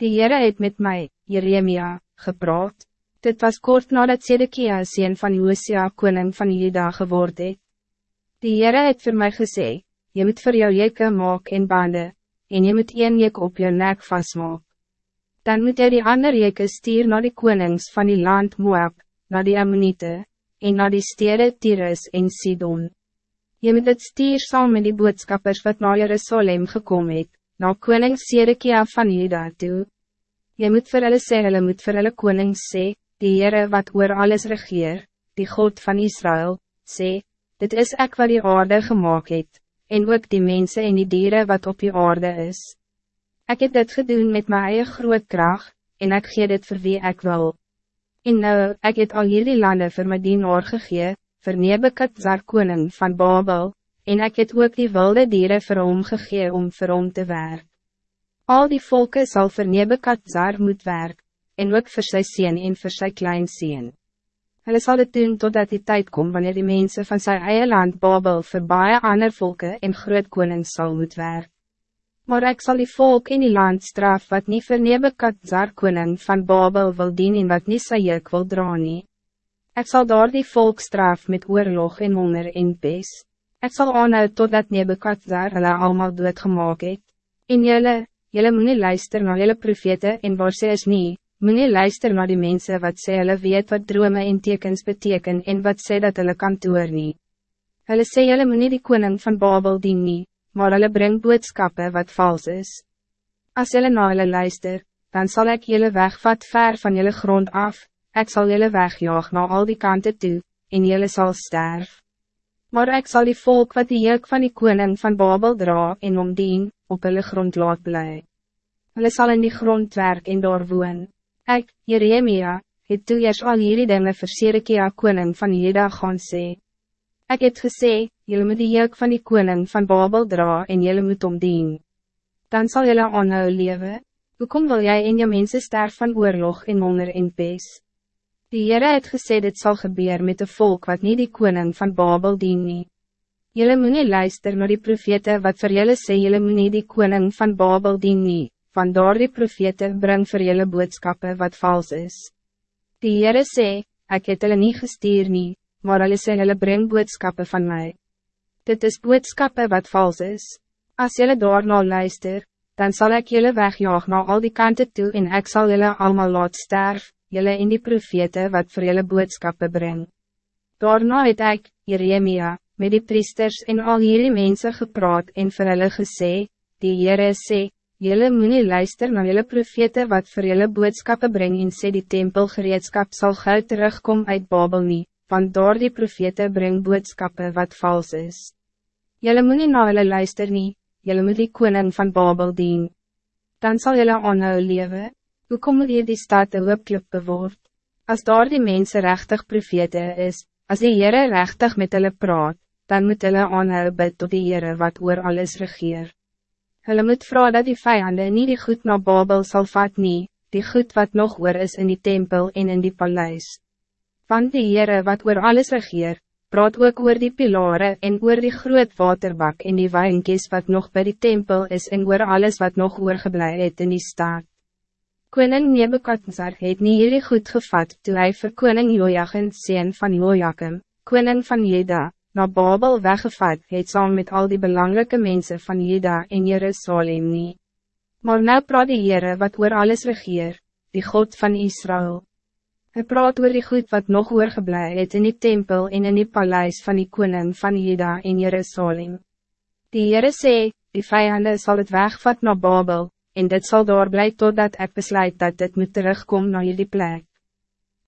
Die Heere het met mij, Jeremia, gepraat. Dit was kort nadat Sedekia sien van Josia koning van Juda geword het. Die Heere het voor mij gesê, je moet voor jou jekke maak en bande, en je moet een jek op jou nek vastmaak. Dan moet jy die ander jekke stuur naar die konings van die land Moab, naar die Ammonite, en naar die stede Tyrus en Sidon. Je moet het stuur saam met die boodskappers wat naar Jerusalem gekomen het, na koning Sedekia van Juda toe. Je moet vir hulle sê, hulle moet vir hulle koning sê, die Heere wat oor alles regeer, die God van Israël, sê, dit is ek wat die aarde gemaakt het, en ook die mensen en die dieren wat op die aarde is. Ik heb dit gedaan met mijn eigen groot kracht, en ik gee dit voor wie ik wil. En nou, ik het al jullie landen voor my dienaar gegee, vir Nebekadzar koning van Babel, en ik het ook die wilde dieren vir hom gegee om vir hom te werk. Al die volken zal vir Nebekadzar moet werk, en ook vir sy sien en vir sy klein sien. Hulle sal het doen totdat die tijd komt wanneer die mensen van zijn eie land Babel vir baie ander volke en groot konings sal moet werk. Maar ik zal die volk in die land straf wat niet vir Nebekadzar koning van Babel wil dien en wat niet sy juk wil dra nie. Ek sal daar die volk straf met oorlog en honger en pes. Ek sal aanhou totdat Nebekadzar hulle allemaal doodgemaak het. En jylle, jylle moet nie luister na jylle profete en waar sy is nie, Meneer luister naar die mensen wat sê hulle weet wat drome en tekens beteken en wat sê dat hulle kantoor nie. Hulle sê hulle moet nie die koning van Babel dien nie, maar hulle bring boodskappen wat vals is. Als hulle na hulle luister, dan zal ik jullie wegvat ver van jullie grond af, ik zal jullie wegjaag naar al die kanten toe, en jullie zal sterf. Maar ik zal die volk wat die juk van die koning van Babel dra en omdien, op hulle grond laat bly. Hulle sal in die grond werk en daar woon. Ek, Jeremia, het toe eers al hierdie dinge vir Sedekia koning van Juda gaan sê. Ek het gesê, jylle moet die juk van die koning van Babel dra en jylle moet omdien. Dan zal jylle aanhou lewe. Hoekom wil jij in je mensen sterf van oorlog en honger en pes? Die Heere het gesê dit zal gebeuren met de volk wat niet die koning van Babel dien nie. Jylle moet nie luister na die profete wat vir jylle sê jylle moet nie die koning van Babel dien nie van daar die profete bring vir julle boodskappe wat vals is. Die Heere sê, ek het hulle nie gestuur nie, maar hulle sê hulle bring boodskappe van mij. Dit is boodskappe wat vals is. Als julle daarna luister, dan zal ik jullie wegjaag naar al die kanten toe en ik zal jullie allemaal laat sterf, jullie in die profete wat voor jullie boodschappen brengen. Daarna het ik, Jeremia, met die priesters en al jullie mensen gepraat en vir hulle gesê, die Heere sê, Jelle moet nie luister na jelle profete wat voor jelle boodschappen brengen en sê die tempelgereedskap zal gauw terugkom uit Babel nie, want door die profete breng boodschappen wat vals is. Jelle moet nie na jelle luister nie, jelle moet die koning van Babel dien. Dan zal jelle aanhou lewe, hoe kom hier die stad een hoopklip beword? As daar die mense rechtig profete is, as die Heere rechtig met hulle praat, dan moet hulle aanhou bid tot die Heere wat oor alles regeer. Hulle moet vrouw dat die vijanden niet die goed naar Babel zal vat nie, die goed wat nog oor is in die tempel en in die paleis. Want die Heere wat oor alles regeer, praat ook oor die pilare en oor die groot waterbak en die wijnkies wat nog bij die tempel is en oor alles wat nog oorgeblij het in die staat. Koning Nebukadnezar het nie hierdie goed gevat toe hy vir koning Joachim sien van Joachim, koning van Jeda, na Babel weggevat het saam met al die belangrijke mensen van Juda en Jerusalem nie. Maar nou praat die Heere wat oor alles regeer, die God van Israël. Hij praat oor die goed wat nog oorgeblij het in die tempel en in die paleis van die koning van Juda en Jerusalem. Die Heere sê, die vijanden zal het wegvat naar Babel, en dit zal doorblijven totdat ik besluit dat dit moet terugkomen naar jullie plek.